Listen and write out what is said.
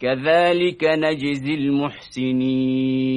كذلك نجزي المحسنين.